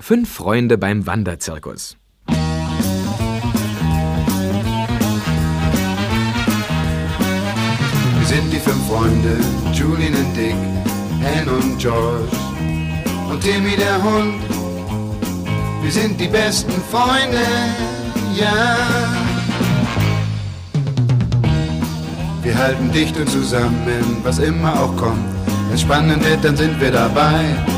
Fünf Freunde beim Wanderzirkus. Wir sind die fünf Freunde, Julian und Dick, Anne und George und Timmy der Hund. Wir sind die besten Freunde, ja. Wir halten dicht und zusammen, was immer auch kommt. Wenn's spannend wird, dann sind wir dabei.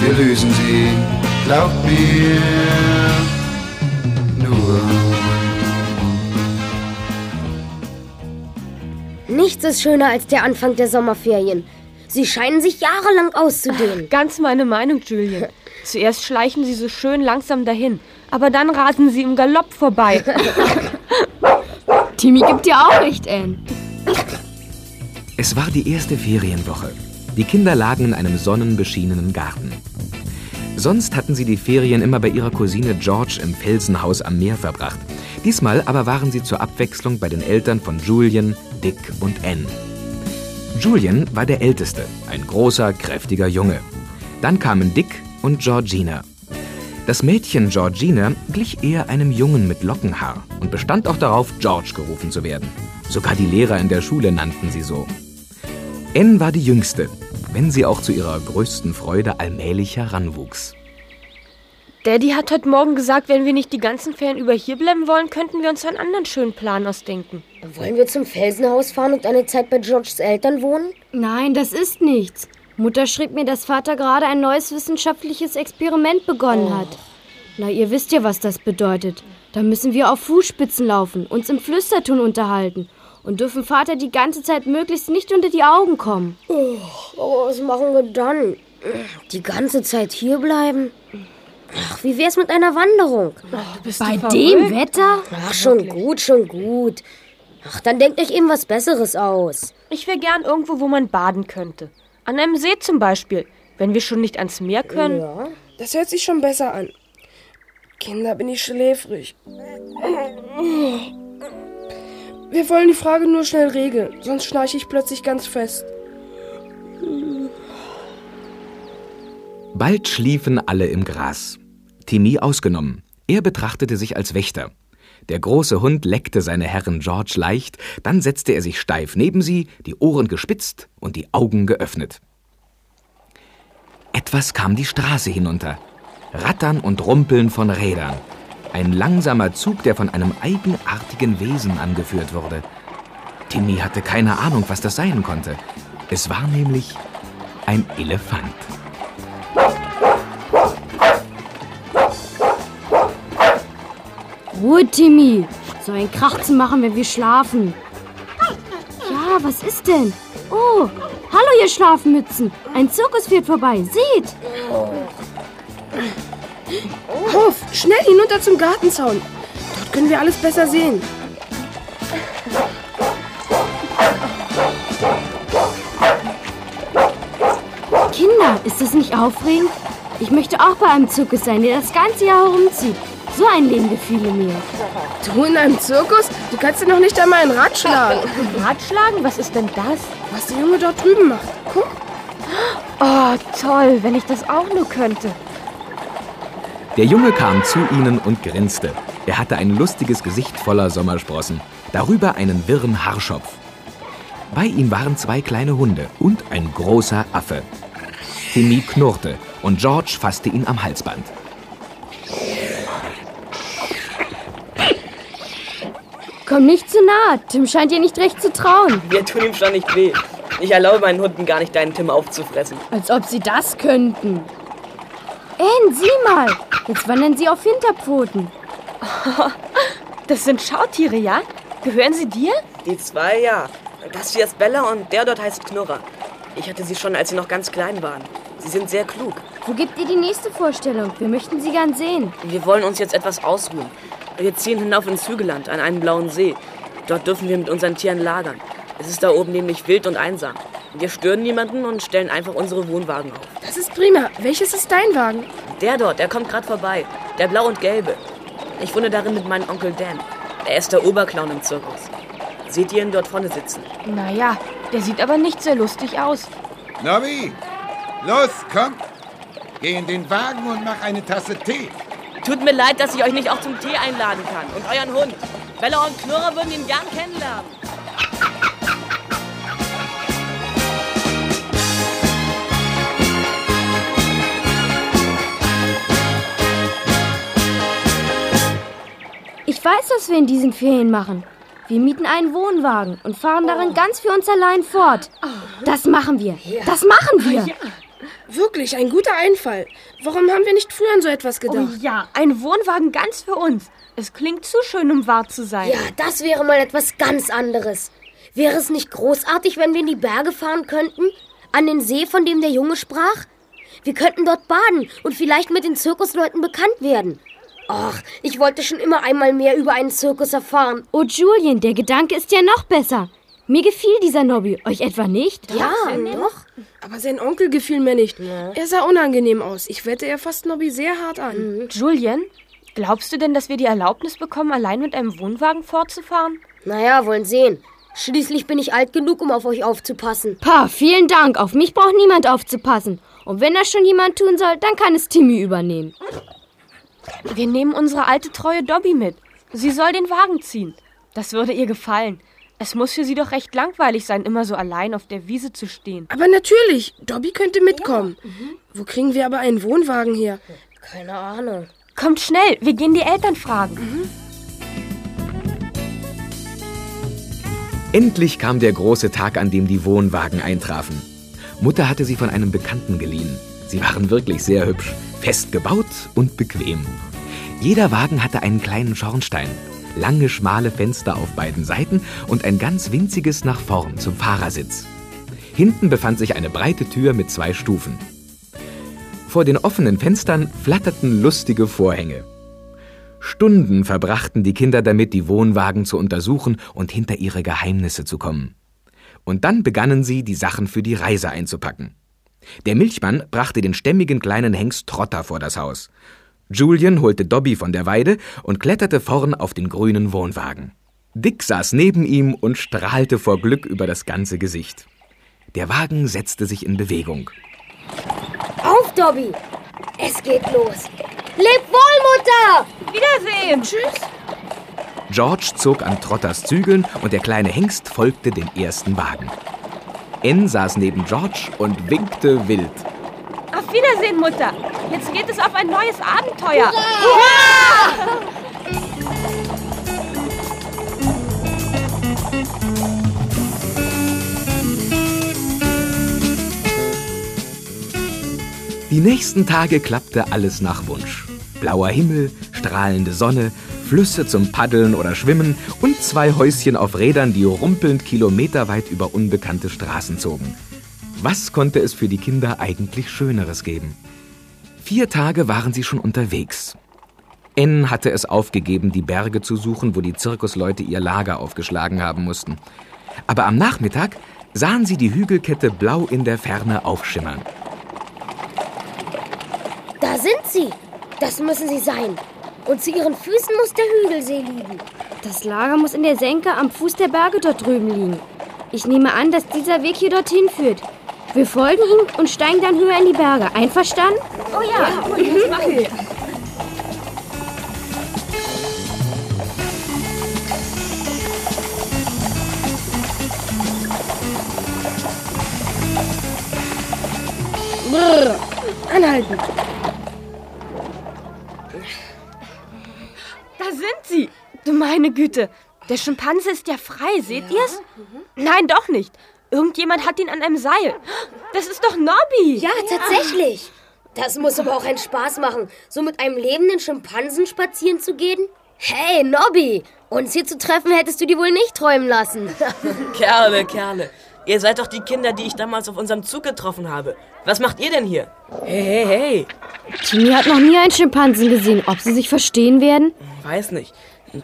wir lösen sie, glaubt mir, nur. Nichts ist schöner als der Anfang der Sommerferien. Sie scheinen sich jahrelang auszudehnen. Ganz meine Meinung, Julian. Zuerst schleichen sie so schön langsam dahin, aber dann rasen sie im Galopp vorbei. Timmy gibt dir auch recht, Anne. Es war die erste Ferienwoche. Die Kinder lagen in einem sonnenbeschienenen Garten. Sonst hatten sie die Ferien immer bei ihrer Cousine George im Felsenhaus am Meer verbracht. Diesmal aber waren sie zur Abwechslung bei den Eltern von Julian, Dick und Anne. Julian war der Älteste, ein großer, kräftiger Junge. Dann kamen Dick und Georgina. Das Mädchen Georgina glich eher einem Jungen mit Lockenhaar und bestand auch darauf, George gerufen zu werden. Sogar die Lehrer in der Schule nannten sie so. Anne war die Jüngste, wenn sie auch zu ihrer größten Freude allmählich heranwuchs. Daddy hat heute Morgen gesagt, wenn wir nicht die ganzen Ferien über hier bleiben wollen, könnten wir uns einen anderen schönen Plan ausdenken. Wollen wir zum Felsenhaus fahren und eine Zeit bei Georges Eltern wohnen? Nein, das ist nichts. Mutter schrieb mir, dass Vater gerade ein neues wissenschaftliches Experiment begonnen hat. Na, ihr wisst ja, was das bedeutet. Da müssen wir auf Fußspitzen laufen, uns im Flüsterton unterhalten und dürfen Vater die ganze Zeit möglichst nicht unter die Augen kommen. Oh, was machen wir dann? Die ganze Zeit hier bleiben? Ach, wie wär's mit einer Wanderung? Bei dem Wetter? Ach, schon gut, schon gut. Ach, dann denkt euch eben was Besseres aus. Ich wäre gern irgendwo, wo man baden könnte. An einem See zum Beispiel. Wenn wir schon nicht ans Meer können. Ja. Das hört sich schon besser an. Kinder, bin ich schläfrig. Wir wollen die Frage nur schnell regeln, sonst schnarche ich plötzlich ganz fest. Bald schliefen alle im Gras. Timmy ausgenommen. Er betrachtete sich als Wächter. Der große Hund leckte seine Herrin George leicht, dann setzte er sich steif neben sie, die Ohren gespitzt und die Augen geöffnet. Etwas kam die Straße hinunter. Rattern und Rumpeln von Rädern. Ein langsamer Zug, der von einem eigenartigen Wesen angeführt wurde. Timmy hatte keine Ahnung, was das sein konnte. Es war nämlich ein Elefant. Ruhe, Timmy. So ein Krach zu machen, wenn wir schlafen. Ja, was ist denn? Oh, hallo, ihr Schlafmützen. Ein Zirkus fährt vorbei. Seht. Hof, schnell hinunter zum Gartenzaun. Dort können wir alles besser sehen. Kinder, ist das nicht aufregend? Ich möchte auch bei einem Zirkus sein, der das ganze Jahr herumzieht. So ein Leben gefiele mir. Du in einem Zirkus? Du kannst dir noch nicht einmal ein Rad schlagen. Ratschlagen? Was ist denn das? Was der Junge dort drüben macht. Guck. Oh, toll, wenn ich das auch nur könnte. Der Junge kam zu ihnen und grinste. Er hatte ein lustiges Gesicht voller Sommersprossen, darüber einen wirren Haarschopf. Bei ihm waren zwei kleine Hunde und ein großer Affe. Timmy knurrte und George fasste ihn am Halsband. Komm nicht zu nah. Tim scheint dir nicht recht zu trauen. Wir tun ihm schon nicht weh. Ich erlaube meinen Hunden gar nicht, deinen Tim aufzufressen. Als ob sie das könnten. Anne, sieh mal. Jetzt wandern sie auf Hinterpfoten. Das sind Schautiere, ja? Gehören sie dir? Die zwei, ja. Das hier ist Bella und der dort heißt Knurrer. Ich hatte sie schon, als sie noch ganz klein waren. Sie sind sehr klug. Wo gibt ihr die nächste Vorstellung? Wir möchten sie gern sehen. Wir wollen uns jetzt etwas ausruhen. Wir ziehen hinauf ins Hügelland an einen blauen See. Dort dürfen wir mit unseren Tieren lagern. Es ist da oben nämlich wild und einsam. Wir stören niemanden und stellen einfach unsere Wohnwagen auf. Das ist prima. Welches ist dein Wagen? Der dort, der kommt gerade vorbei. Der blau und gelbe. Ich wohne darin mit meinem Onkel Dan. Er ist der Oberclown im Zirkus. Seht ihr ihn dort vorne sitzen? Naja, der sieht aber nicht sehr lustig aus. Nobby, los, komm. Geh in den Wagen und mach eine Tasse Tee. Tut mir leid, dass ich euch nicht auch zum Tee einladen kann. Und euren Hund. Bella und Knurrer würden ihn gern kennenlernen. Weiß, was wir in diesen Ferien machen. Wir mieten einen Wohnwagen und fahren darin ganz für uns allein fort. Das machen wir. Das machen wir. Wirklich, ein guter Einfall. Warum haben wir nicht früher an so etwas Oh gedacht? ja, ein Wohnwagen ganz für uns. Es klingt zu schön, um wahr zu sein. Ja, das wäre mal etwas ganz anderes. Wäre es nicht großartig, wenn wir in die Berge fahren könnten? An den See, von dem der Junge sprach? Wir könnten dort baden und vielleicht mit den Zirkusleuten bekannt werden. Ach, ich wollte schon immer einmal mehr über einen Zirkus erfahren. Oh, Julian, der Gedanke ist ja noch besser. Mir gefiel dieser Nobby. Euch etwa nicht? Ja, doch. Aber sein Onkel gefiel mir nicht. Er sah unangenehm aus. Ich wette, er fasst Nobby sehr hart an. Julian, glaubst du denn, dass wir die Erlaubnis bekommen, allein mit einem Wohnwagen fortzufahren? Naja, wollen sehen. Schließlich bin ich alt genug, um auf euch aufzupassen. Pa, vielen Dank. Auf mich braucht niemand aufzupassen. Und wenn das schon jemand tun soll, dann kann es Timmy übernehmen. Wir nehmen unsere alte treue Dobby mit. Sie soll den Wagen ziehen. Das würde ihr gefallen. Es muss für sie doch recht langweilig sein, immer so allein auf der Wiese zu stehen. Aber natürlich, Dobby könnte mitkommen. Wo kriegen wir aber einen Wohnwagen her? Keine Ahnung. Kommt schnell, wir gehen die Eltern fragen. Endlich kam der große Tag, an dem die Wohnwagen eintrafen. Mutter hatte sie von einem Bekannten geliehen. Sie waren wirklich sehr hübsch, fest gebaut und bequem. Jeder Wagen hatte einen kleinen Schornstein, lange schmale Fenster auf beiden Seiten und ein ganz winziges nach vorn zum Fahrersitz. Hinten befand sich eine breite Tür mit zwei Stufen. Vor den offenen Fenstern flatterten lustige Vorhänge. Stunden verbrachten die Kinder damit, die Wohnwagen zu untersuchen und hinter ihre Geheimnisse zu kommen. Und dann begannen sie, die Sachen für die Reise einzupacken. Der Milchmann brachte den stämmigen kleinen Hengst Trotter vor das Haus. Julian holte Dobby von der Weide und kletterte vorn auf den grünen Wohnwagen. Dick saß neben ihm und strahlte vor Glück über das ganze Gesicht. Der Wagen setzte sich in Bewegung. Auf, Dobby! Es geht los. Leb wohl, Mutter! Wiedersehen! Tschüss. George zog an Trotters Zügeln und der kleine Hengst folgte dem ersten Wagen. N saß neben George und winkte wild. Auf Wiedersehen, Mutter. Jetzt geht es auf ein neues Abenteuer. Die nächsten Tage klappte alles nach Wunsch. Blauer Himmel, strahlende Sonne, Flüsse zum Paddeln oder Schwimmen und zwei Häuschen auf Rädern, die rumpelnd kilometerweit über unbekannte Straßen zogen. Was konnte es für die Kinder eigentlich Schöneres geben? Vier Tage waren sie schon unterwegs. N hatte es aufgegeben, die Berge zu suchen, wo die Zirkusleute ihr Lager aufgeschlagen haben mussten. Aber am Nachmittag sahen sie die Hügelkette blau in der Ferne aufschimmern. Da sind sie. Das müssen sie sein. Und zu ihren Füßen muss der Hügelsee liegen. Das Lager muss in der Senke am Fuß der Berge dort drüben liegen. Ich nehme an, dass dieser Weg hier dorthin führt. Wir folgen ihm und steigen dann höher in die Berge. Einverstanden? Oh ja, das machen wir. Brrr. Anhalten. Meine Güte. Der Schimpanse ist ja frei, seht ihr's? Nein, doch nicht. Irgendjemand hat ihn an einem Seil. Das ist doch Nobby. Ja, tatsächlich. Das muss aber auch einen Spaß machen, so mit einem lebenden Schimpansen spazieren zu gehen. Hey, Nobby, uns hier zu treffen hättest du dir wohl nicht träumen lassen. Kerle, Kerle. Ihr seid doch die Kinder, die ich damals auf unserem Zug getroffen habe. Was macht ihr denn hier? Hey, hey, hey. Timmy hat noch nie einen Schimpansen gesehen. Ob sie sich verstehen werden? Weiß nicht.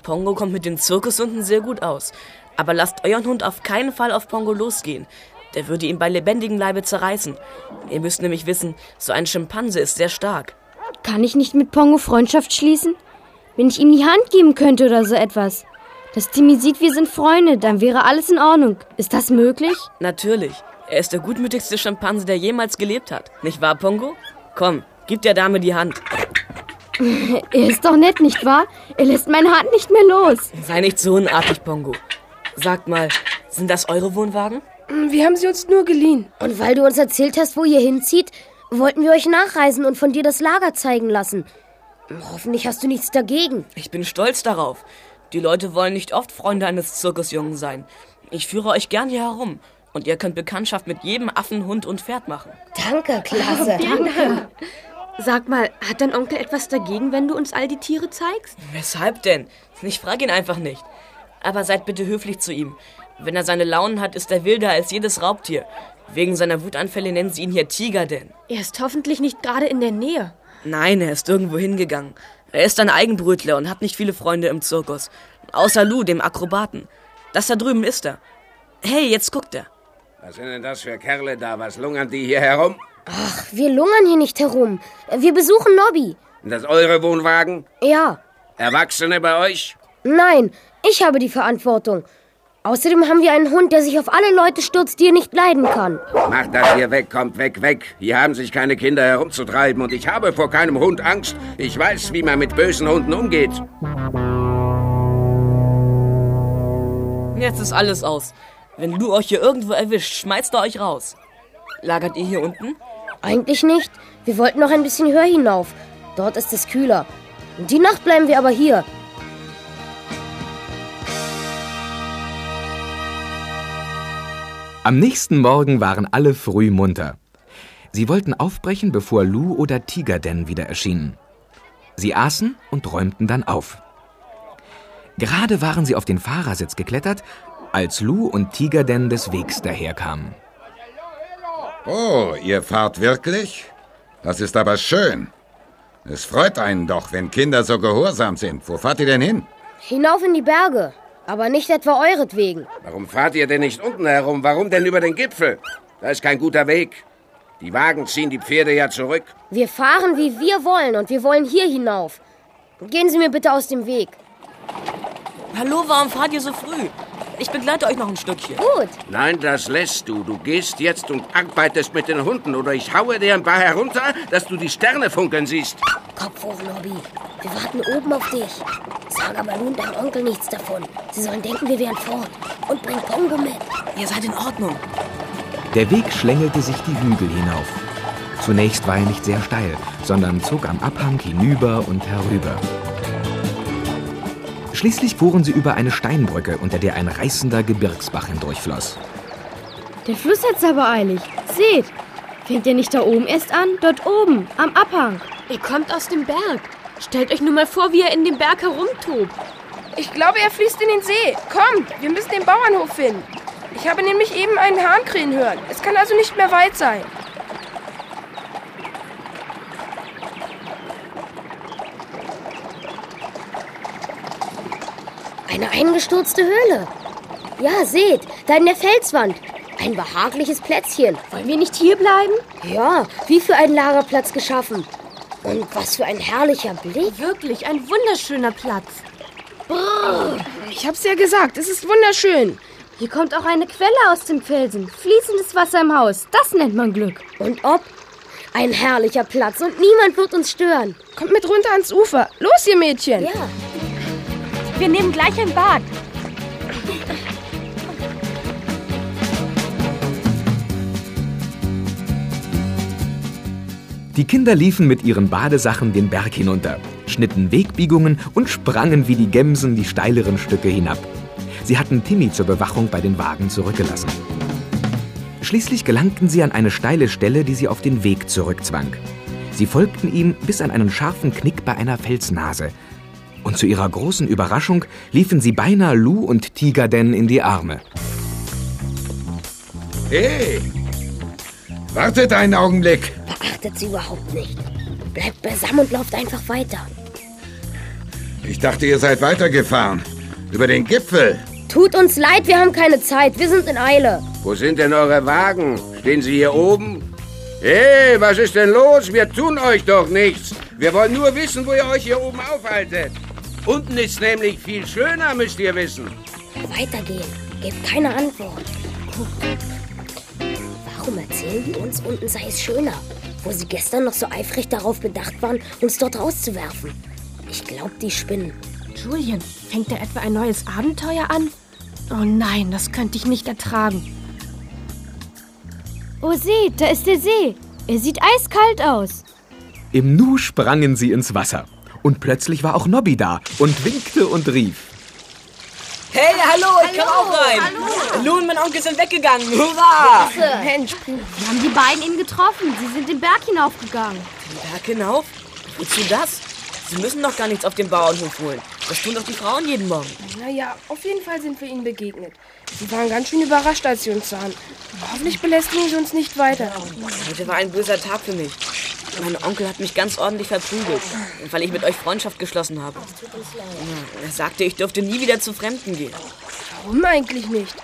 Pongo kommt mit den Zirkushunden sehr gut aus. Aber lasst euren Hund auf keinen Fall auf Pongo losgehen. Der würde ihn bei lebendigem Leibe zerreißen. Ihr müsst nämlich wissen, so ein Schimpanse ist sehr stark. Kann ich nicht mit Pongo Freundschaft schließen? Wenn ich ihm die Hand geben könnte oder so etwas. Dass Timmy sieht, wir sind Freunde, dann wäre alles in Ordnung. Ist das möglich? Natürlich. Er ist der gutmütigste Schimpanse, der jemals gelebt hat. Nicht wahr, Pongo? Komm, gib der Dame die Hand. Er ist doch nett, nicht wahr? Er lässt meine Hand nicht mehr los. Sei nicht so unartig, Pongo. Sagt mal, sind das eure Wohnwagen? Wir haben sie uns nur geliehen. Und weil du uns erzählt hast, wo ihr hinzieht, wollten wir euch nachreisen und von dir das Lager zeigen lassen. Hoffentlich hast du nichts dagegen. Ich bin stolz darauf. Die Leute wollen nicht oft Freunde eines Zirkusjungen sein. Ich führe euch gern hier herum. Und ihr könnt Bekanntschaft mit jedem Affen, Hund und Pferd machen. Danke, klasse. Danke. Sag mal, hat dein Onkel etwas dagegen, wenn du uns all die Tiere zeigst? Weshalb denn? Ich frage ihn einfach nicht. Aber seid bitte höflich zu ihm. Wenn er seine Launen hat, ist er wilder als jedes Raubtier. Wegen seiner Wutanfälle nennen sie ihn hier Tiger denn. Er ist hoffentlich nicht gerade in der Nähe. Nein, er ist irgendwo hingegangen. Er ist ein Eigenbrötler und hat nicht viele Freunde im Zirkus. Außer Lou, dem Akrobaten. Das da drüben ist er. Hey, jetzt guckt er. Was sind denn das für Kerle da? Was lungern die hier herum? Ach, wir lungern hier nicht herum. Wir besuchen Nobby. Sind das eure Wohnwagen? Ja. Erwachsene bei euch? Nein, ich habe die Verantwortung. Außerdem haben wir einen Hund, der sich auf alle Leute stürzt, die er nicht leiden kann. Macht das hier weg, kommt weg, weg. Hier haben sich keine Kinder herumzutreiben und ich habe vor keinem Hund Angst. Ich weiß, wie man mit bösen Hunden umgeht. Jetzt ist alles aus. Wenn Lou euch hier irgendwo erwischt, schmeißt er euch raus. Lagert ihr hier unten? Eigentlich nicht. Wir wollten noch ein bisschen höher hinauf. Dort ist es kühler. Die Nacht bleiben wir aber hier. Am nächsten Morgen waren alle früh munter. Sie wollten aufbrechen, bevor Lou oder Tigerden wieder erschienen. Sie aßen und räumten dann auf. Gerade waren sie auf den Fahrersitz geklettert, als Lou und Tigerden des Wegs daherkamen. Oh, ihr fahrt wirklich? Das ist aber schön. Es freut einen doch, wenn Kinder so gehorsam sind. Wo fahrt ihr denn hin? Hinauf in die Berge. Aber nicht etwa euretwegen. Warum fahrt ihr denn nicht unten herum? Warum denn über den Gipfel? Da ist kein guter Weg. Die Wagen ziehen die Pferde ja zurück. Wir fahren, wie wir wollen, und wir wollen hier hinauf. Gehen Sie mir bitte aus dem Weg. Hallo, warum fahrt ihr so früh? Ich begleite euch noch ein Stückchen. Gut. Nein, das lässt du. Du gehst jetzt und arbeitest mit den Hunden oder ich haue dir ein paar herunter, dass du die Sterne funkeln siehst. Kopf hoch, Nobby. Wir warten oben auf dich. Sag aber nun deinem Onkel nichts davon. Sie sollen denken, wir wären fort. Und bring Pongo mit. Ihr seid in Ordnung. Der Weg schlängelte sich die Hügel hinauf. Zunächst war er nicht sehr steil, sondern zog am Abhang hinüber und herüber. Schließlich fuhren sie über eine Steinbrücke, unter der ein reißender Gebirgsbach hindurchfloss. Der Fluss hat's aber eilig. Seht, fängt er nicht da oben erst an? Dort oben, am Abhang. Er kommt aus dem Berg. Stellt euch nur mal vor, wie er in dem Berg herumtobt. Ich glaube, er fließt in den See. Kommt, wir müssen den Bauernhof finden. Ich habe nämlich eben einen Hahn krähen hören. Es kann also nicht mehr weit sein. Eine eingestürzte Höhle. Ja, seht, da in der Felswand. Ein behagliches Plätzchen. Wollen wir nicht hier bleiben? Ja, wie für einen Lagerplatz geschaffen. Und was für ein herrlicher Blick. Wirklich, ein wunderschöner Platz. Ich hab's ja gesagt, es ist wunderschön. Hier kommt auch eine Quelle aus dem Felsen. Fließendes Wasser im Haus. Das nennt man Glück. Und ob? Ein herrlicher Platz und niemand wird uns stören. Kommt mit runter ans Ufer. Los, ihr Mädchen. Ja. Wir nehmen gleich ein Bad. Die Kinder liefen mit ihren Badesachen den Berg hinunter, schnitten Wegbiegungen und sprangen wie die Gemsen die steileren Stücke hinab. Sie hatten Timmy zur Bewachung bei den Wagen zurückgelassen. Schließlich gelangten sie an eine steile Stelle, die sie auf den Weg zurückzwang. Sie folgten ihm bis an einen scharfen Knick bei einer Felsnase. Und zu ihrer großen Überraschung liefen sie beinahe Lou und Tigerden in die Arme. Hey! Wartet einen Augenblick. Beachtet sie überhaupt nicht. Bleibt beisammen und lauft einfach weiter. Ich dachte, ihr seid weitergefahren. Über den Gipfel. Tut uns leid, wir haben keine Zeit. Wir sind in Eile. Wo sind denn eure Wagen? Stehen sie hier oben? Hey, was ist denn los? Wir tun euch doch nichts. Wir wollen nur wissen, wo ihr euch hier oben aufhaltet. Unten ist nämlich viel schöner, müsst ihr wissen. Weitergehen. Gebt keine Antwort. Warum erzählen die uns, unten sei es schöner? Wo sie gestern noch so eifrig darauf bedacht waren, uns dort rauszuwerfen. Ich glaube, die spinnen. Julian, fängt da etwa ein neues Abenteuer an? Oh nein, das könnte ich nicht ertragen. Oh, seht, da ist der See. Er sieht eiskalt aus. Im Nu sprangen sie ins Wasser. Und plötzlich war auch Nobby da und winkte und rief. Hey, hallo, ich komm auch rein. Lou und mein Onkel sind weggegangen. Hurra! Mensch, Wir haben die beiden eben getroffen. Sie sind den Berg hinaufgegangen. Den Berg hinauf? Wozu das? Sie müssen doch gar nichts auf dem Bauernhof holen. Das tun doch die Frauen jeden Morgen. naja, auf jeden Fall sind wir ihnen begegnet. Sie waren ganz schön überrascht, als sie uns sahen. Hoffentlich belästigen sie uns nicht weiter. Heute war ein böser Tag für mich. Mein Onkel hat mich ganz ordentlich verprügelt, weil ich mit euch Freundschaft geschlossen habe. Er sagte, ich dürfte nie wieder zu Fremden gehen. Warum eigentlich nicht?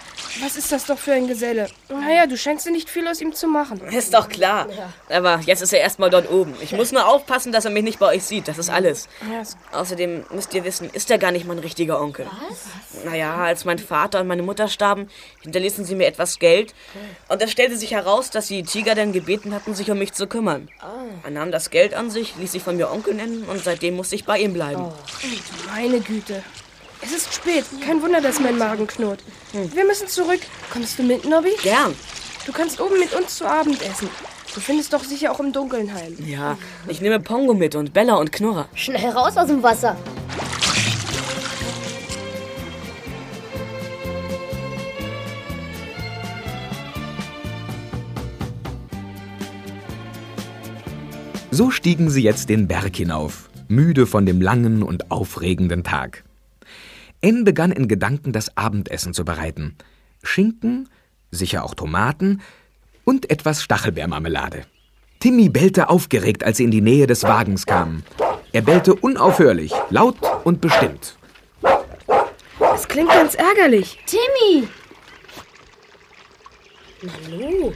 Was ist das doch für ein Geselle? Naja, du scheinst ja nicht viel aus ihm zu machen. Ist doch klar. Aber jetzt ist er erstmal dort oben. Ich muss nur aufpassen, dass er mich nicht bei euch sieht. Das ist alles. Außerdem müsst ihr wissen, ist er gar nicht mein richtiger Onkel. Was? Naja, als mein Vater und meine Mutter starben, hinterließen sie mir etwas Geld. Und es stellte sich heraus, dass die Tiger dann gebeten hatten, sich um mich zu kümmern. Er nahm das Geld an sich, ließ sich von mir Onkel nennen und seitdem musste ich bei ihm bleiben. Meine Güte. Es ist spät. Kein Wunder, dass mein Magen knurrt. Wir müssen zurück. Kommst du mit, Nobby? Gern. Du kannst oben mit uns zu Abend essen. Du findest doch sicher auch im Dunkeln heim. Ja, ich nehme Pongo mit und Bella und Knurrer. Schnell raus aus dem Wasser. So stiegen sie jetzt den Berg hinauf, müde von dem langen und aufregenden Tag. Anne begann in Gedanken das Abendessen zu bereiten. Schinken, sicher auch Tomaten und etwas Stachelbeermarmelade. Timmy bellte aufgeregt, als sie in die Nähe des Wagens kamen. Er bellte unaufhörlich, laut und bestimmt. Das klingt ganz ärgerlich. Timmy! Nanu,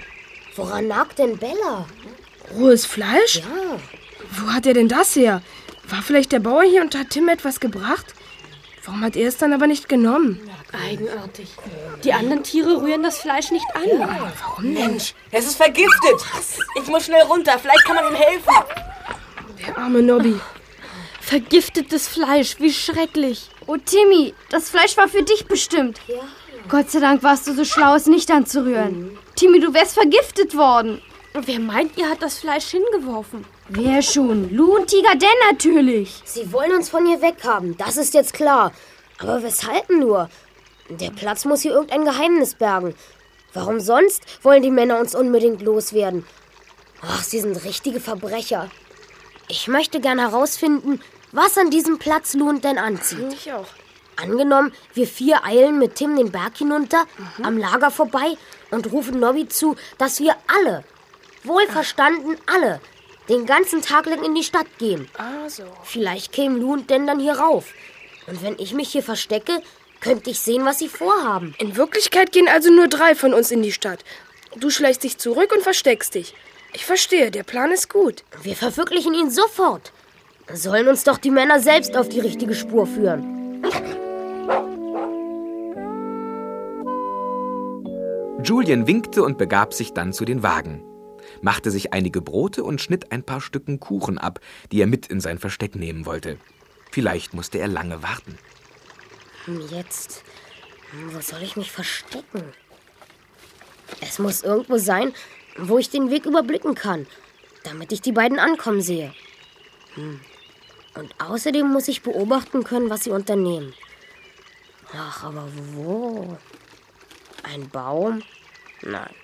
woran nagt denn Bella? Rohes Fleisch? Ja, Wo hat er denn das her? War vielleicht der Bauer hier und hat Tim etwas gebracht? Warum hat er es dann aber nicht genommen? Eigenartig. Die anderen Tiere rühren das Fleisch nicht an. Mensch, es ist vergiftet. Ich muss schnell runter, vielleicht kann man ihm helfen. Der arme Nobby. Vergiftetes Fleisch, wie schrecklich. Oh, Timmy, das Fleisch war für dich bestimmt. Gott sei Dank warst du so schlau, es nicht anzurühren. Timmy, du wärst vergiftet worden. Wer meint, ihr hat das Fleisch hingeworfen? Wer schon? Lou und Tiger Dan natürlich. sie wollen uns von hier weghaben, das ist jetzt klar. Aber weshalb nur? Der Platz muss hier irgendein Geheimnis bergen. Warum sonst wollen die Männer uns unbedingt loswerden? Ach, sie sind richtige Verbrecher. Ich möchte gern herausfinden, was an diesem Platz Lou und Dan anzieht. Ich auch. Angenommen, wir vier eilen mit Tim den Berg hinunter, am Lager vorbei und rufen Nobby zu, dass wir alle, wohlverstanden alle, den ganzen Tag lang in die Stadt gehen. Ah, so. Vielleicht kämen Lou und Dan dann hier rauf. Und wenn ich mich hier verstecke, könnte ich sehen, was sie vorhaben. In Wirklichkeit gehen also nur drei von uns in die Stadt. Du schleichst dich zurück und versteckst dich. Ich verstehe, der Plan ist gut. Wir verwirklichen ihn sofort. Sollen uns doch die Männer selbst auf die richtige Spur führen. Julian winkte und begab sich dann zu den Wagen, machte sich einige Brote und schnitt ein paar Stücken Kuchen ab, die er mit in sein Versteck nehmen wollte. Vielleicht musste er lange warten. Hm, Jetzt, hm, wo soll ich mich verstecken? Es muss irgendwo sein, wo ich den Weg überblicken kann, damit ich die beiden ankommen sehe. Hm. Und außerdem muss ich beobachten können, was sie unternehmen. Ach, aber wo? Ein Baum? Nein.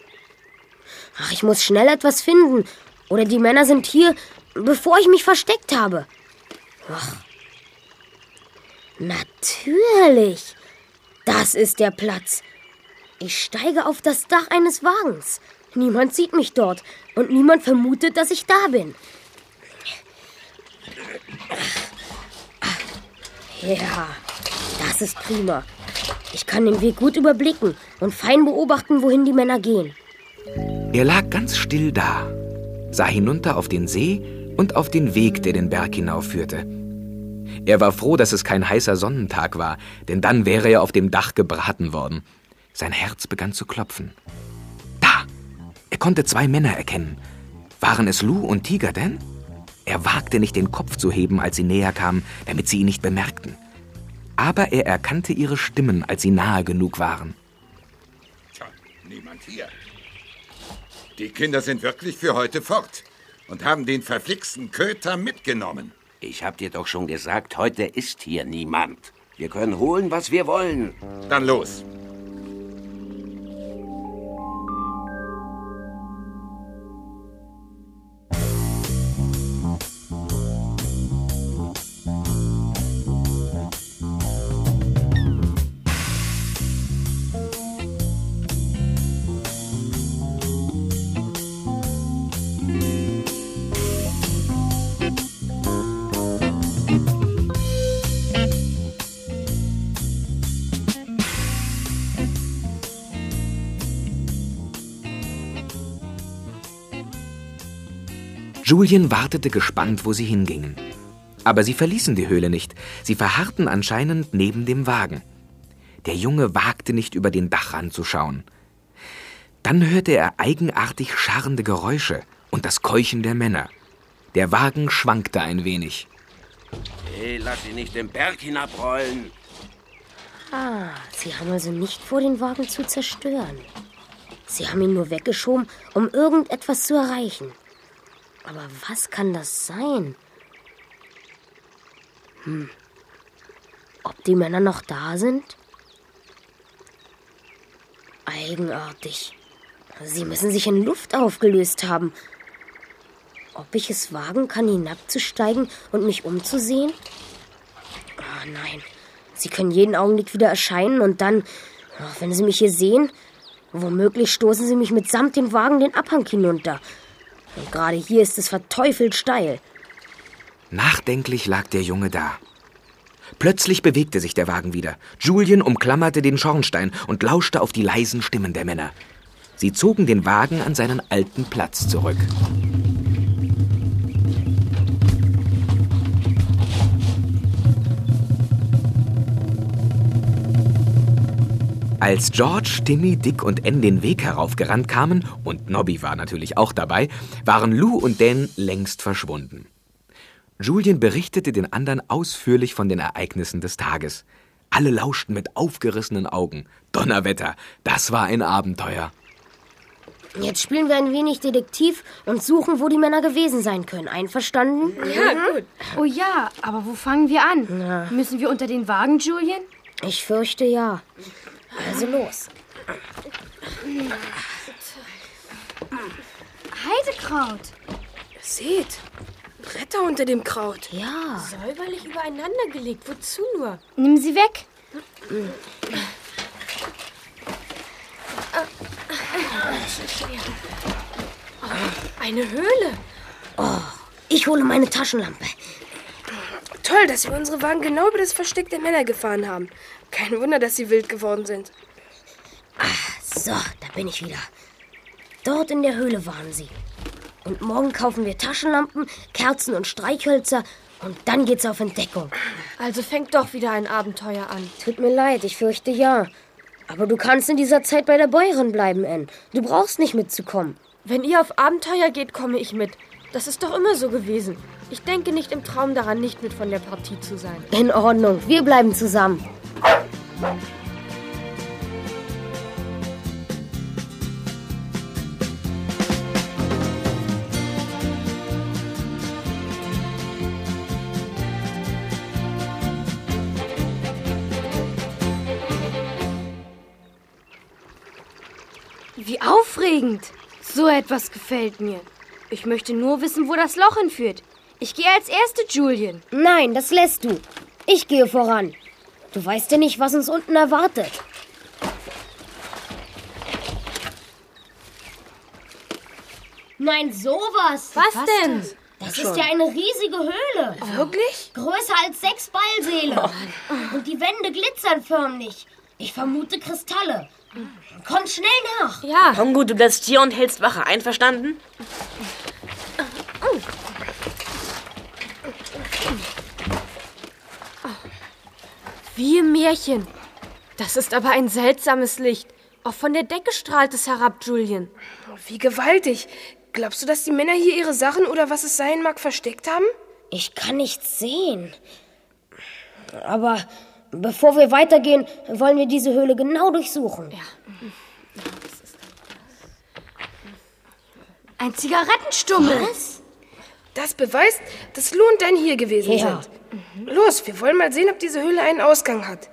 Ach, ich muss schnell etwas finden. Oder die Männer sind hier, bevor ich mich versteckt habe. Ach. Natürlich. Das ist der Platz. Ich steige auf das Dach eines Wagens. Niemand sieht mich dort und niemand vermutet, dass ich da bin. Ja, das ist prima. Ich kann den Weg gut überblicken und fein beobachten, wohin die Männer gehen. Er lag ganz still da, sah hinunter auf den See und auf den Weg, der den Berg hinaufführte. Er war froh, dass es kein heißer Sonnentag war, denn dann wäre er auf dem Dach gebraten worden. Sein Herz begann zu klopfen. Da! Er konnte zwei Männer erkennen. Waren es Lou und Tiger denn? Er wagte nicht den Kopf zu heben, als sie näher kamen, damit sie ihn nicht bemerkten. Aber er erkannte ihre Stimmen, als sie nahe genug waren. Tja, niemand hier. Die Kinder sind wirklich für heute fort und haben den verflixten Köter mitgenommen. Ich hab dir doch schon gesagt, heute ist hier niemand. Wir können holen, was wir wollen. Dann los. Julien wartete gespannt, wo sie hingingen. Aber sie verließen die Höhle nicht. Sie verharrten anscheinend neben dem Wagen. Der Junge wagte nicht über den Dachrand zu schauen. Dann hörte er eigenartig scharrende Geräusche und das Keuchen der Männer. Der Wagen schwankte ein wenig. Hey, lass sie nicht den Berg hinabrollen. Ah, sie haben also nicht vor, den Wagen zu zerstören. Sie haben ihn nur weggeschoben, um irgendetwas zu erreichen. Aber was kann das sein? Hm. Ob die Männer noch da sind? Eigenartig. Sie müssen sich in Luft aufgelöst haben. Ob ich es wagen kann, hinabzusteigen und mich umzusehen? Ah, nein. Sie können jeden Augenblick wieder erscheinen und dann, wenn Sie mich hier sehen, womöglich stoßen Sie mich mitsamt dem Wagen den Abhang hinunter. Und gerade hier ist es verteufelt steil. Nachdenklich lag der Junge da. Plötzlich bewegte sich der Wagen wieder. Julien umklammerte den Schornstein und lauschte auf die leisen Stimmen der Männer. Sie zogen den Wagen an seinen alten Platz zurück. Als George, Timmy, Dick und Ann den Weg heraufgerannt kamen, und Nobby war natürlich auch dabei, waren Lou und Dan längst verschwunden. Julien berichtete den anderen ausführlich von den Ereignissen des Tages. Alle lauschten mit aufgerissenen Augen. Donnerwetter, das war ein Abenteuer. Jetzt spielen wir ein wenig Detektiv und suchen, wo die Männer gewesen sein können. Einverstanden? Ja, gut. Oh ja, aber wo fangen wir an? Ja. Müssen wir unter den Wagen, Julian? Ich fürchte ja. Also los. Heidekraut. Seht, Bretter unter dem Kraut. Ja. Säuberlich übereinander gelegt. Wozu nur? Nimm sie weg. Eine Höhle. Ich hole meine Taschenlampe. Toll, dass wir unsere Wagen genau über das Versteck der Männer gefahren haben. Kein Wunder, dass sie wild geworden sind. So, da bin ich wieder. Dort in der Höhle waren sie. Und morgen kaufen wir Taschenlampen, Kerzen und Streichhölzer und dann geht's auf Entdeckung. Also fängt doch wieder ein Abenteuer an. Tut mir leid, ich fürchte ja. Aber du kannst in dieser Zeit bei der Bäuerin bleiben, Ann. Du brauchst nicht mitzukommen. Wenn ihr auf Abenteuer geht, komme ich mit. Das ist doch immer so gewesen. Ich denke nicht im Traum daran, nicht mit von der Partie zu sein. In Ordnung, wir bleiben zusammen. Wie aufregend. So etwas gefällt mir. Ich möchte nur wissen, wo das Loch hinführt. Ich gehe als Erste, Julian. Nein, das lässt du. Ich gehe voran. Du weißt ja nicht, was uns unten erwartet. Nein, sowas. Was, was denn? Das ist ja eine riesige Höhle. Wirklich? Größer als sechs Ballsäle. Oh. Und die Wände glitzern förmlich. Ich vermute Kristalle. Komm schnell nach. Ja. Hongu, du bleibst hier und hältst Wache. Einverstanden? Wie im Märchen. Das ist aber ein seltsames Licht. Auch von der Decke strahlt es herab, Julian. Wie gewaltig. Glaubst du, dass die Männer hier ihre Sachen oder was es sein mag versteckt haben? Ich kann nichts sehen. Aber bevor wir weitergehen, wollen wir diese Höhle genau durchsuchen. Ein Zigarettenstummel. Was? Das beweist, dass Lou und Dan hier gewesen Ja. sind. Los, wir wollen mal sehen, ob diese Höhle einen Ausgang hat.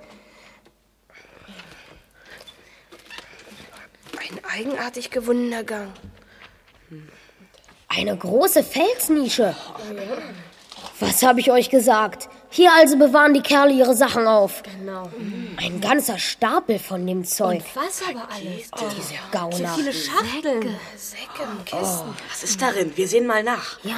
Ein eigenartig gewundener Gang. Eine große Felsnische. Was habe ich euch gesagt? Hier also bewahren die Kerle ihre Sachen auf. Genau. Ein ganzer Stapel von dem Zeug. Was aber alles? Diese Gauner. Viele Schachteln. Säcke und Kisten. Was ist darin? Wir sehen mal nach. Ja,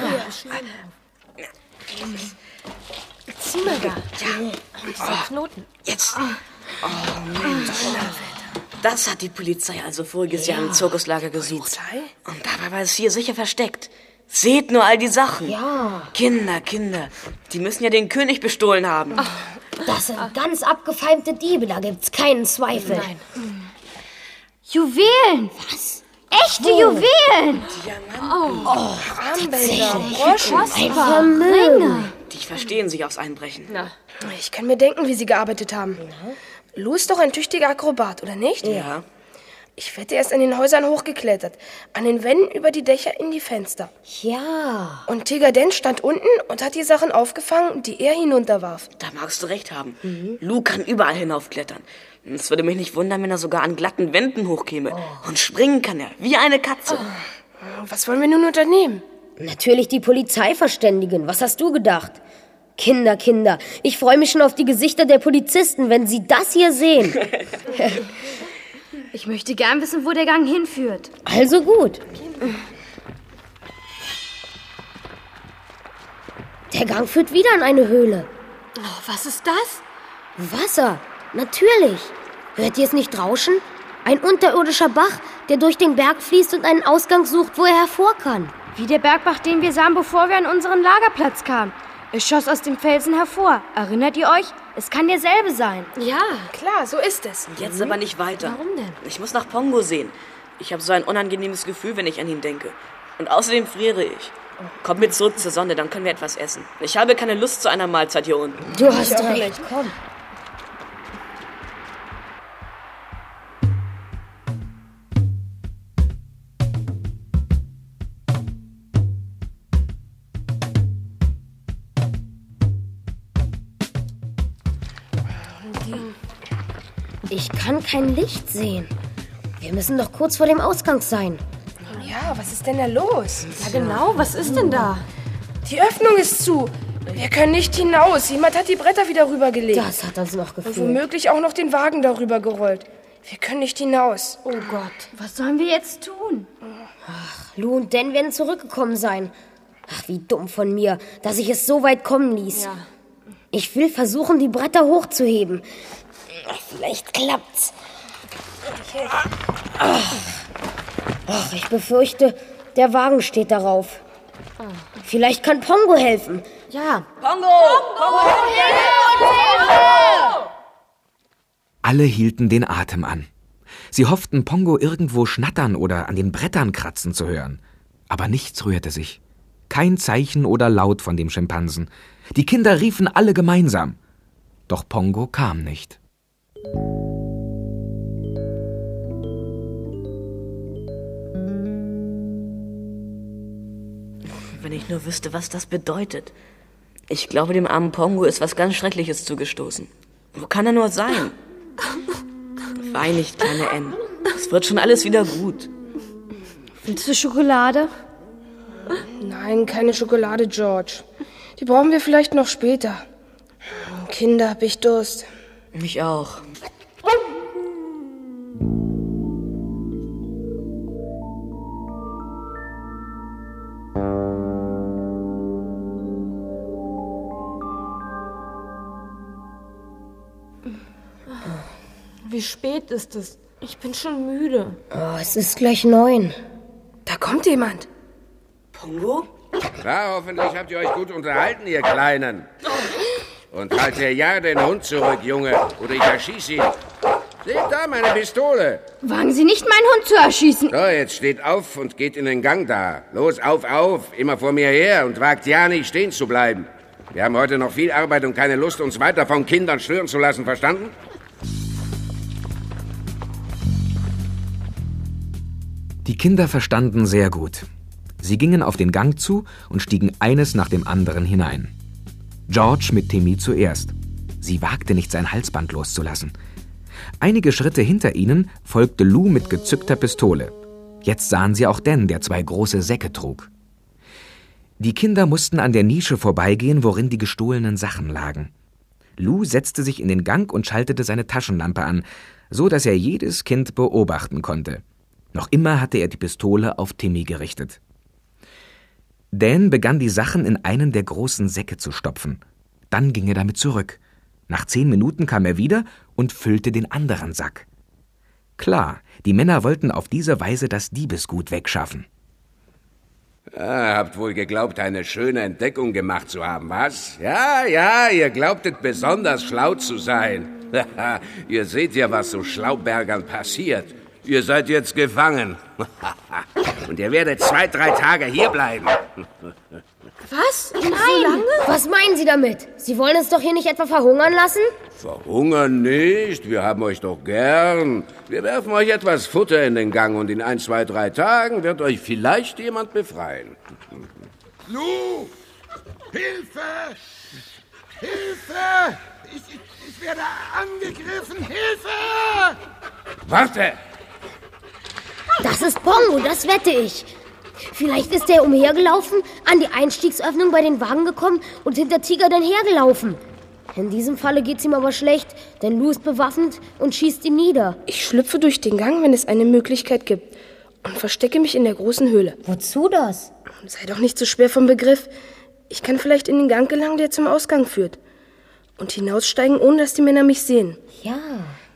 Zieh mal da. Ja. Knoten. Jetzt. Oh, Mensch. Das hat die Polizei also voriges Jahr im Zirkuslager gesucht. Und dabei war es hier sicher versteckt. Seht nur all die Sachen. Ja. Kinder, Kinder. Die müssen ja den König bestohlen haben. das sind ganz abgefeimte Diebe, da gibt's keinen Zweifel. Juwelen. Was? Echte Juwelen. Armbänder, Broschen. Ein Vermögen. Die verstehen sich aufs Einbrechen. Ich kann mir denken, wie sie gearbeitet haben. Lou ist doch ein tüchtiger Akrobat, oder nicht? Ja. Ich wette, er ist an den Häusern hochgeklettert. An den Wänden über die Dächer in die Fenster. Ja. Und Tiger Dent stand unten und hat die Sachen aufgefangen, die er hinunterwarf. Da magst du recht haben. Lou kann überall hinaufklettern. Es würde mich nicht wundern, wenn er sogar an glatten Wänden hochkäme. Und springen kann er, wie eine Katze. Was wollen wir nun unternehmen? Natürlich die Polizei verständigen. Was hast du gedacht? Kinder, Kinder, ich freue mich schon auf die Gesichter der Polizisten, wenn sie das hier sehen. Ich möchte gern wissen, wo der Gang hinführt. Also gut. Der Gang führt wieder in eine Höhle. Oh, was ist das? Wasser, natürlich. Hört ihr es nicht rauschen? Ein unterirdischer Bach, der durch den Berg fließt und einen Ausgang sucht, wo er hervor kann. Wie der Bergbach, den wir sahen, bevor wir an unseren Lagerplatz kamen. Es schoss aus dem Felsen hervor. Erinnert ihr euch? Es kann derselbe sein. Ja. Klar, so ist es. Jetzt aber nicht weiter. Warum denn? Ich muss nach Pongo sehen. Ich habe so ein unangenehmes Gefühl, wenn ich an ihn denke. Und außerdem friere ich. Kommt mit zurück zur Sonne, dann können wir etwas essen. Ich habe keine Lust zu einer Mahlzeit hier unten. Du hast recht, komm. Kann kein Licht sehen. Wir müssen doch kurz vor dem Ausgang sein. Ja, was ist denn da los? Ja, genau. Was ist denn da? Die Öffnung ist zu. Wir können nicht hinaus. Jemand hat die Bretter wieder rübergelegt. Das hat uns noch Und gefehlt. womöglich auch noch den Wagen darüber gerollt. Wir können nicht hinaus. Oh Gott. Was sollen wir jetzt tun? Lou und Dan werden zurückgekommen sein. Ach, wie dumm von mir, dass ich es so weit kommen ließ. Ja. Ich will versuchen, die Bretter hochzuheben. Vielleicht klappt's. Ach. Ach, ich befürchte, der Wagen steht darauf. Vielleicht kann Pongo helfen. Ja. Alle hielten den Atem an. Sie hofften, Pongo irgendwo schnattern oder an den Brettern kratzen zu hören. Aber nichts rührte sich. Kein Zeichen oder Laut von dem Schimpansen. Die Kinder riefen alle gemeinsam. Doch Pongo kam nicht. Wenn ich nur wüsste, was das bedeutet. Ich glaube, dem armen Pongo ist was ganz Schreckliches zugestoßen. Wo kann er nur sein? Wein nicht, kleine N. Es wird schon alles wieder gut. Willst du Schokolade? Nein, keine Schokolade, George. Die brauchen wir vielleicht noch später. Kinder, hab ich Durst. Mich auch. Wie spät ist es? Ich bin schon müde. Oh, es ist gleich neun. Da kommt jemand. Pongo? Na, hoffentlich habt ihr euch gut unterhalten, ihr Kleinen. Und halt dir ja den Hund zurück, Junge, oder ich erschieße ihn. Seht da, meine Pistole. Wagen Sie nicht, meinen Hund zu erschießen. So, jetzt steht auf und geht in den Gang da. Los, auf, auf, immer vor mir her und wagt ja nicht stehen zu bleiben. Wir haben heute noch viel Arbeit und keine Lust, uns weiter von Kindern stören zu lassen, verstanden? Die Kinder verstanden sehr gut. Sie gingen auf den Gang zu und stiegen eines nach dem anderen hinein. George mit Timmy zuerst. Sie wagte nicht, sein Halsband loszulassen. Einige Schritte hinter ihnen folgte Lou mit gezückter Pistole. Jetzt sahen sie auch Dan, der zwei große Säcke trug. Die Kinder mussten an der Nische vorbeigehen, worin die gestohlenen Sachen lagen. Lou setzte sich in den Gang und schaltete seine Taschenlampe an, so dass er jedes Kind beobachten konnte. Noch immer hatte er die Pistole auf Timmy gerichtet. Dan begann die Sachen in einen der großen Säcke zu stopfen. Dann ging er damit zurück. Nach zehn Minuten kam er wieder und füllte den anderen Sack. Klar, die Männer wollten auf diese Weise das Diebesgut wegschaffen. Ah, habt wohl geglaubt, eine schöne Entdeckung gemacht zu haben, was? Ja, ja, ihr glaubtet besonders schlau zu sein. ihr seht ja, was so Schlaubergern passiert. Ihr seid jetzt gefangen. Und ihr werdet zwei, drei Tage hierbleiben. Was? Nein! So lange? Was meinen Sie damit? Sie wollen uns doch hier nicht etwa verhungern lassen? Verhungern nicht, wir haben euch doch gern. Wir werfen euch etwas Futter in den Gang und in ein, zwei, drei Tagen wird euch vielleicht jemand befreien. Lu! Hilfe! Hilfe! Ich, ich, ich werde angegriffen! Hilfe! Warte! Das ist Pongo, das wette ich. Vielleicht ist er umhergelaufen, an die Einstiegsöffnung bei den Wagen gekommen und hinter Tiger dann hergelaufen. In diesem Falle geht's ihm aber schlecht, denn Lou ist bewaffnet und schießt ihn nieder. Ich schlüpfe durch den Gang, wenn es eine Möglichkeit gibt, und verstecke mich in der großen Höhle. Wozu das? Sei doch nicht so schwer vom Begriff. Ich kann vielleicht in den Gang gelangen, der zum Ausgang führt. Und hinaussteigen, ohne dass die Männer mich sehen. Ja.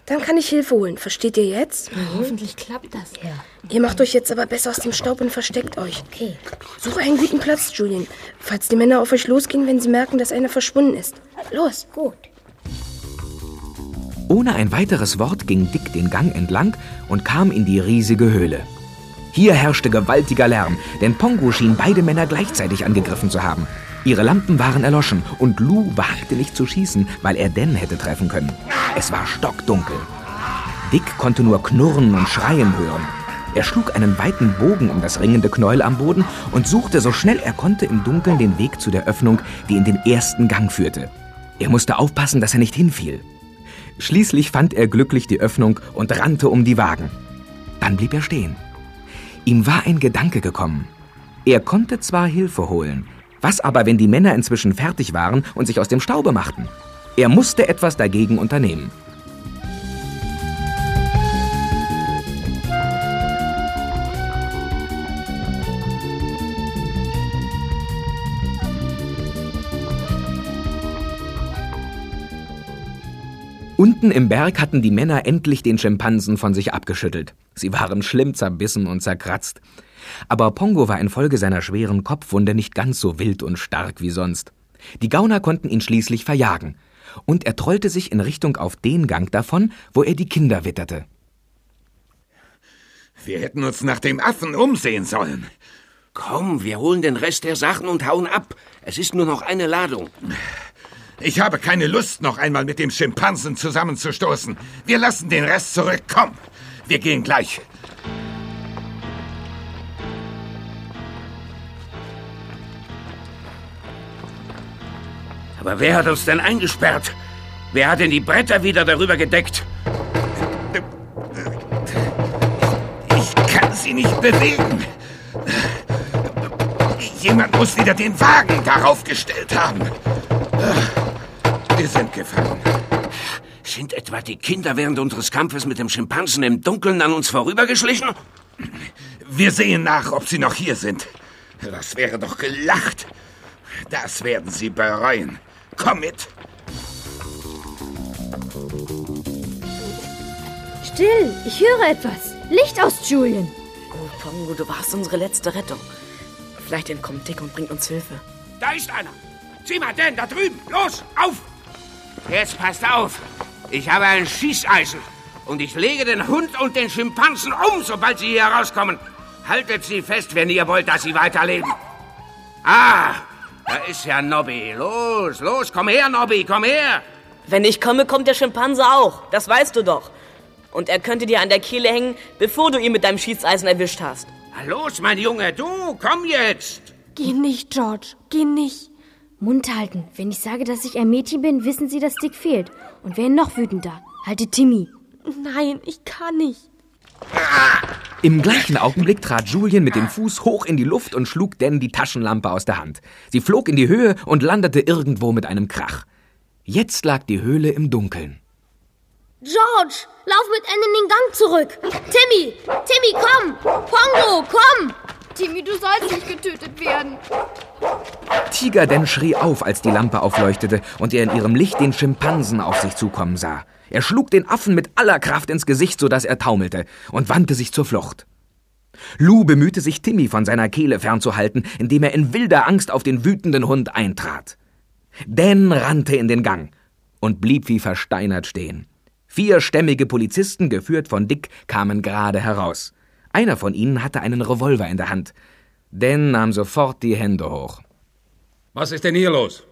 Dann kann ich Hilfe holen. Versteht ihr jetzt? Na, hoffentlich klappt das. Ja. Ihr macht euch jetzt aber besser aus dem Staub und versteckt euch. Okay. Suche einen guten Platz, Julian. Falls die Männer auf euch losgehen, wenn sie merken, dass einer verschwunden ist. Los. Gut. Ohne ein weiteres Wort ging Dick den Gang entlang und kam in die riesige Höhle. Hier herrschte gewaltiger Lärm, denn Pongo schien beide Männer gleichzeitig angegriffen zu haben. Ihre Lampen waren erloschen und Lou wagte nicht zu schießen, weil er Dan hätte treffen können. Es war stockdunkel. Dick konnte nur knurren und schreien hören. Er schlug einen weiten Bogen um das ringende Knäuel am Boden und suchte so schnell er konnte im Dunkeln den Weg zu der Öffnung, die in den ersten Gang führte. Er musste aufpassen, dass er nicht hinfiel. Schließlich fand er glücklich die Öffnung und rannte um die Wagen. Dann blieb er stehen. Ihm war ein Gedanke gekommen. Er konnte zwar Hilfe holen, was aber, wenn die Männer inzwischen fertig waren und sich aus dem Staube machten? Er musste etwas dagegen unternehmen. Unten im Berg hatten die Männer endlich den Schimpansen von sich abgeschüttelt. Sie waren schlimm zerbissen und zerkratzt. Aber Pongo war infolge seiner schweren Kopfwunde nicht ganz so wild und stark wie sonst. Die Gauner konnten ihn schließlich verjagen. Und er trollte sich in Richtung auf den Gang davon, wo er die Kinder witterte. Wir hätten uns nach dem Affen umsehen sollen. Komm, wir holen den Rest der Sachen und hauen ab. Es ist nur noch eine Ladung. Ich habe keine Lust, noch einmal mit dem Schimpansen zusammenzustoßen. Wir lassen den Rest zurück. Komm, wir gehen gleich. Aber wer hat uns denn eingesperrt? Wer hat denn die Bretter wieder darüber gedeckt? Ich kann sie nicht bewegen. Jemand muss wieder den Wagen darauf gestellt haben. Wir sind gefangen. Sind etwa die Kinder während unseres Kampfes mit dem Schimpansen im Dunkeln an uns vorübergeschlichen? Wir sehen nach, ob sie noch hier sind. Das wäre doch gelacht. Das werden sie bereuen. Komm mit. Still, ich höre etwas. Licht aus, Julian. Oh, Pongo, du warst unsere letzte Rettung. Vielleicht entkommt Dick und bringt uns Hilfe. Da ist einer. Sieh mal, Dan, da drüben. Los, auf! Jetzt passt auf. Ich habe ein Schießeisen. Und ich lege den Hund und den Schimpansen um, sobald sie hier rauskommen. Haltet sie fest, wenn ihr wollt, dass sie weiterleben. Ah, da ist ja Nobby. Los, los, komm her, Nobby, komm her. Wenn ich komme, kommt der Schimpanse auch. Das weißt du doch. Und er könnte dir an der Kehle hängen, bevor du ihn mit deinem Schießeisen erwischt hast. Na los, mein Junge, du, komm jetzt. Geh nicht, George. Geh nicht. Mund halten. Wenn ich sage, dass ich ein Mädchen bin, wissen Sie, dass Dick fehlt. Und wer noch wütender? Halte Timmy. Nein, ich kann nicht. Im gleichen Augenblick trat Julian mit dem Fuß hoch in die Luft und schlug Dan die Taschenlampe aus der Hand. Sie flog in die Höhe und landete irgendwo mit einem Krach. Jetzt lag die Höhle im Dunkeln. George, lauf mit Anne in den Gang zurück. Timmy, Timmy, komm. Pongo, komm. Timmy, du sollst nicht getötet werden. Tiger Dan schrie auf, als die Lampe aufleuchtete und er in ihrem Licht den Schimpansen auf sich zukommen sah. Er schlug den Affen mit aller Kraft ins Gesicht, sodass er taumelte, und wandte sich zur Flucht. Lou bemühte sich, Timmy von seiner Kehle fernzuhalten, indem er in wilder Angst auf den wütenden Hund eintrat. Dan rannte in den Gang und blieb wie versteinert stehen. Vier stämmige Polizisten, geführt von Dick, kamen gerade heraus. Einer von ihnen hatte einen Revolver in der Hand. Dan nahm sofort die Hände hoch. Was ist denn hier los?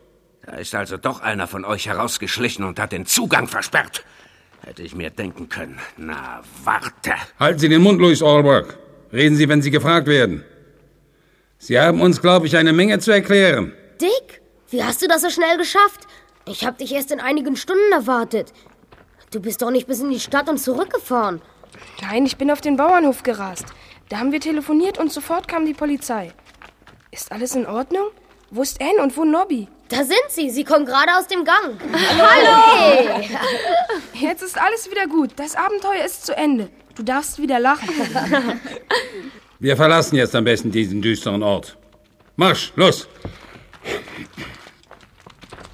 Da ist also doch einer von euch herausgeschlichen und hat den Zugang versperrt. Hätte ich mir denken können. Na, warte. Halten Sie den Mund, Louis Allberg. Reden Sie, wenn Sie gefragt werden. Sie haben uns, glaube ich, eine Menge zu erklären. Dick, wie hast du das so schnell geschafft? Ich habe dich erst in einigen Stunden erwartet. Du bist doch nicht bis in die Stadt und zurückgefahren. Nein, ich bin auf den Bauernhof gerast. Da haben wir telefoniert und sofort kam die Polizei. Ist alles in Ordnung? Wo ist Anne und wo Nobby? Da sind sie. Sie kommen gerade aus dem Gang. Hallo. Jetzt ist alles wieder gut. Das Abenteuer ist zu Ende. Du darfst wieder lachen. Wir verlassen jetzt am besten diesen düsteren Ort. Marsch, los!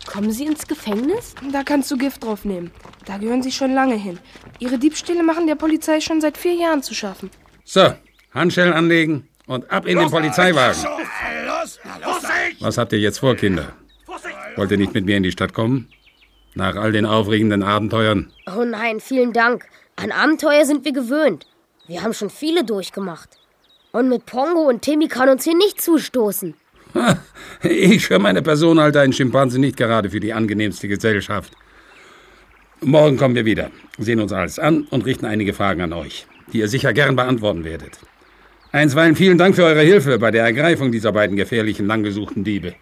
Kommen Sie ins Gefängnis? Da kannst du Gift drauf nehmen. Da gehören sie schon lange hin. Ihre Diebstähle machen der Polizei schon seit vier Jahren zu schaffen. So, Handschellen anlegen und ab in den Polizeiwagen. Was habt ihr jetzt vor, Kinder? Wollt ihr nicht mit mir in die Stadt kommen? Nach all den aufregenden Abenteuern? Oh nein, vielen Dank. An Abenteuer sind wir gewöhnt. Wir haben schon viele durchgemacht. Und mit Pongo und Timmy kann uns hier nicht zustoßen. Ich für meine Person halte einen Schimpanse nicht gerade für die angenehmste Gesellschaft. Morgen kommen wir wieder, sehen uns alles an und richten einige Fragen an euch, die ihr sicher gern beantworten werdet. Einstweilen vielen Dank für eure Hilfe bei der Ergreifung dieser beiden gefährlichen, langgesuchten Diebe.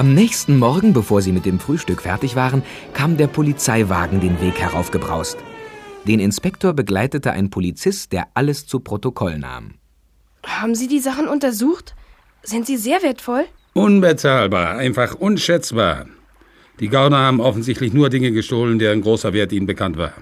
Am nächsten Morgen, bevor sie mit dem Frühstück fertig waren, kam der Polizeiwagen den Weg heraufgebraust. Den Inspektor begleitete ein Polizist, der alles zu Protokoll nahm. Haben Sie die Sachen untersucht? Sind sie sehr wertvoll? Unbezahlbar, einfach unschätzbar. Die Gauner haben offensichtlich nur Dinge gestohlen, deren großer Wert ihnen bekannt war.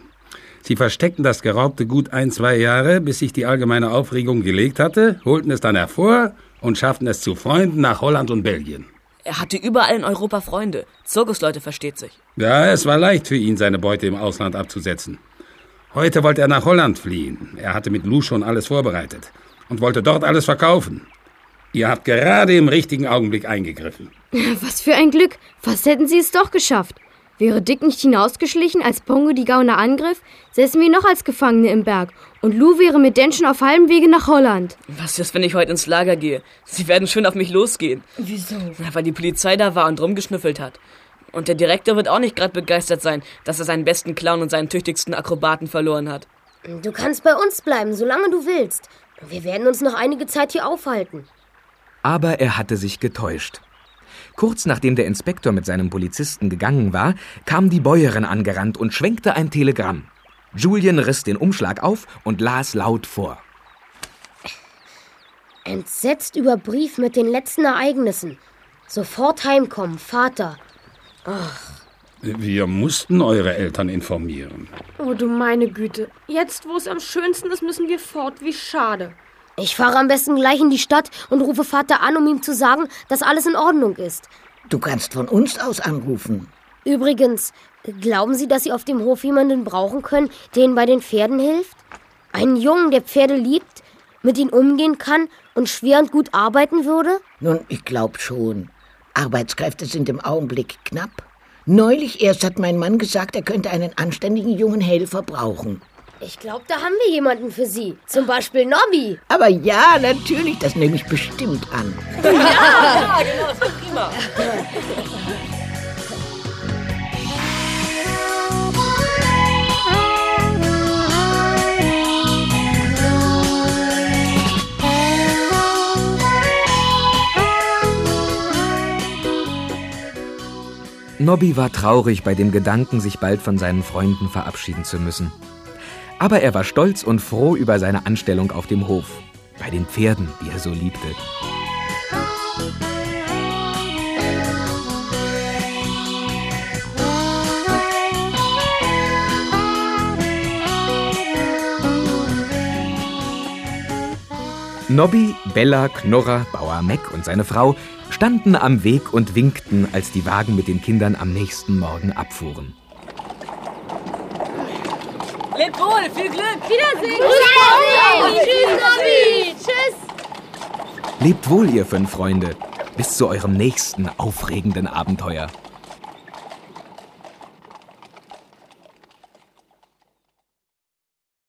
Sie versteckten das Geraubte gut ein, zwei Jahre, bis sich die allgemeine Aufregung gelegt hatte, holten es dann hervor und schafften es zu Freunden nach Holland und Belgien. Er hatte überall in Europa Freunde. Zirkusleute versteht sich. Ja, es war leicht für ihn, seine Beute im Ausland abzusetzen. Heute wollte er nach Holland fliehen. Er hatte mit Lou schon alles vorbereitet und wollte dort alles verkaufen. Ihr habt gerade im richtigen Augenblick eingegriffen. Was für ein Glück. Fast hätten Sie es doch geschafft. Wäre Dick nicht hinausgeschlichen, als Pongo die Gauner angriff, säßen wir noch als Gefangene im Berg. Und Lou wäre mit Dan schon auf halbem Wege nach Holland. Was ist, wenn ich heute ins Lager gehe? Sie werden schön auf mich losgehen. Wieso? Ja, weil die Polizei da war und rumgeschnüffelt hat. Und der Direktor wird auch nicht gerade begeistert sein, dass er seinen besten Clown und seinen tüchtigsten Akrobaten verloren hat. Du kannst bei uns bleiben, solange du willst. Wir werden uns noch einige Zeit hier aufhalten. Aber er hatte sich getäuscht. Kurz nachdem der Inspektor mit seinem Polizisten gegangen war, kam die Bäuerin angerannt und schwenkte ein Telegramm. Julian riss den Umschlag auf und las laut vor. Entsetzt über Brief mit den letzten Ereignissen. Sofort heimkommen, Vater. Ach, Wir mussten eure Eltern informieren. Oh du meine Güte. Jetzt, wo es am schönsten ist, müssen wir fort. Wie schade. Ich fahre am besten gleich in die Stadt und rufe Vater an, um ihm zu sagen, dass alles in Ordnung ist. Du kannst von uns aus anrufen. Übrigens, glauben Sie, dass Sie auf dem Hof jemanden brauchen können, der Ihnen bei den Pferden hilft? Einen Jungen, der Pferde liebt, mit ihnen umgehen kann und schwer und gut arbeiten würde? Nun, ich glaube schon. Arbeitskräfte sind im Augenblick knapp. Neulich erst hat mein Mann gesagt, er könnte einen anständigen jungen Helfer brauchen. Ich glaube, da haben wir jemanden für Sie. Zum Beispiel Nobby. Aber ja, natürlich, das nehme ich bestimmt an. Ja, ja genau, das ist prima. Nobby war traurig bei dem Gedanken, sich bald von seinen Freunden verabschieden zu müssen. Aber er war stolz und froh über seine Anstellung auf dem Hof, bei den Pferden, die er so liebte. Nobby, Bella, Knorrer, Bauer Meck und seine Frau standen am Weg und winkten, als die Wagen mit den Kindern am nächsten Morgen abfuhren. Lebt wohl, viel Glück. Wiedersehen. Wiedersehen. Tschüss, Nobby. Tschüss. Lebt wohl, ihr fünf Freunde. Bis zu eurem nächsten aufregenden Abenteuer.